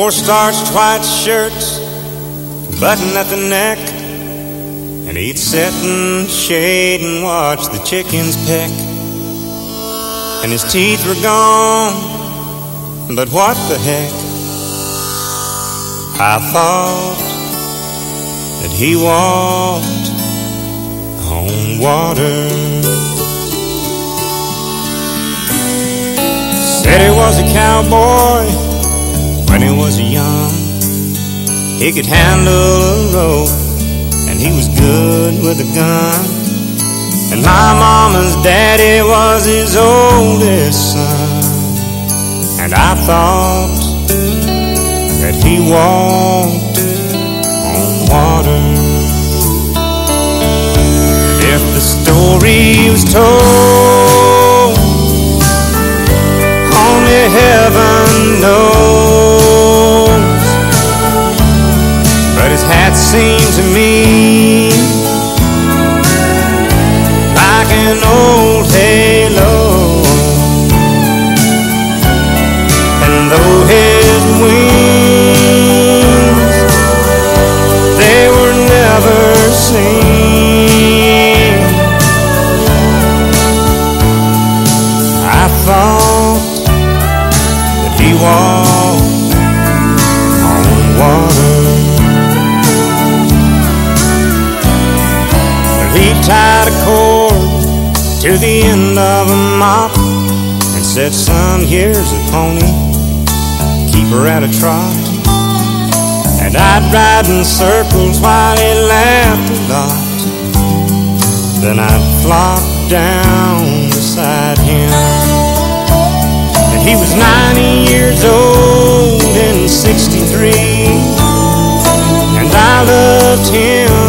Four starched white shirts, button at the neck, and he'd sit in shade and watch the chickens peck. And his teeth were gone, but what the heck? I thought that he walked on water. Said he was a cowboy was young. He could handle a rope, and he was good with a gun. And my mama's daddy was his oldest son. And I thought that he walked on water. If the story was told, tied a cord to the end of a mop and said, Son, here's a pony, keep her at a trot. And I'd ride in circles while he laughed a lot. Then I'd flop down beside him. And he was 90 years old and 63. And I loved him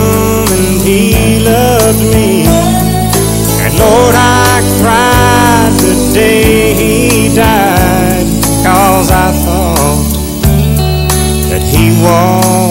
Lord, I cried the day he died, cause I thought that he walked